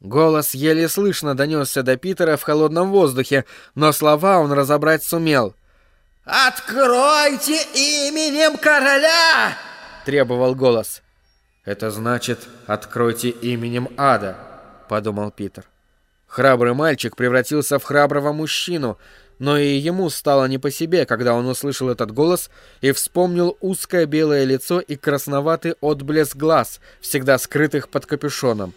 Голос еле слышно донесся до Питера в холодном воздухе, но слова он разобрать сумел. «Откройте именем короля!» — требовал голос. «Это значит, откройте именем ада», — подумал Питер. Храбрый мальчик превратился в храброго мужчину, но и ему стало не по себе, когда он услышал этот голос и вспомнил узкое белое лицо и красноватый отблеск глаз, всегда скрытых под капюшоном.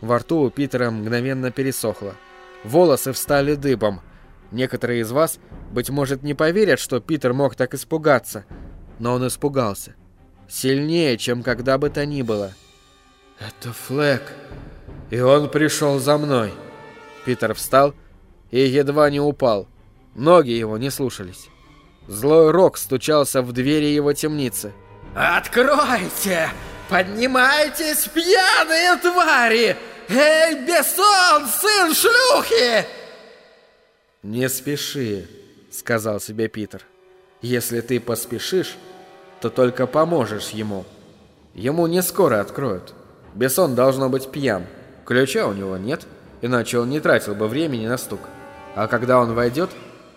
Во рту у Питера мгновенно пересохло. Волосы встали дыбом. Некоторые из вас, быть может, не поверят, что Питер мог так испугаться, но он испугался. Сильнее, чем когда бы то ни было. «Это Флэк, и он пришел за мной». Питер встал и едва не упал. Ноги его не слушались. Злой рок стучался в двери его темницы. «Откройте! Поднимайтесь, пьяные твари! Эй, Бессон, сын шлюхи!» «Не спеши», — сказал себе Питер. «Если ты поспешишь, то только поможешь ему. Ему не скоро откроют. Бессон должно быть пьян. Ключа у него нет, иначе он не тратил бы времени на стук. А когда он войдет,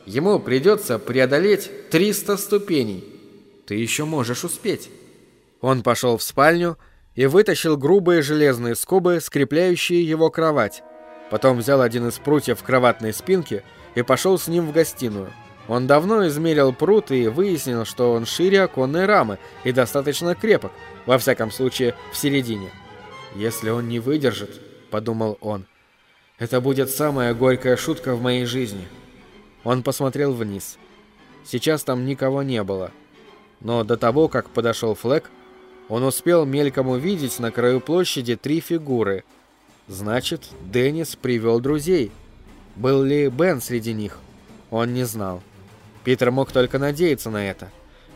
ему придется преодолеть 300 ступеней. Ты еще можешь успеть». Он пошел в спальню и вытащил грубые железные скобы, скрепляющие его кровать. Потом взял один из прутьев кроватной спинки и пошел с ним в гостиную. Он давно измерил пруд и выяснил, что он шире оконной рамы и достаточно крепок, во всяком случае в середине. «Если он не выдержит», — подумал он, — «это будет самая горькая шутка в моей жизни». Он посмотрел вниз. Сейчас там никого не было. Но до того, как подошел Флэк, он успел мельком увидеть на краю площади три фигуры. Значит, Деннис привел друзей. Был ли Бен среди них? Он не знал. Питер мог только надеяться на это.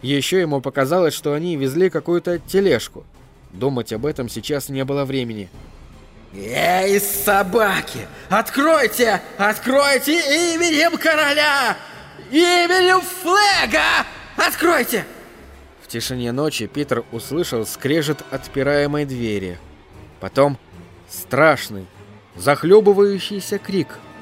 Еще ему показалось, что они везли какую-то тележку. Думать об этом сейчас не было времени. «Эй, собаки! Откройте! Откройте именем короля! Именем флега! Откройте!» Тишине ночи Питер услышал скрежет отпираемой двери. Потом страшный, захлебывающийся крик –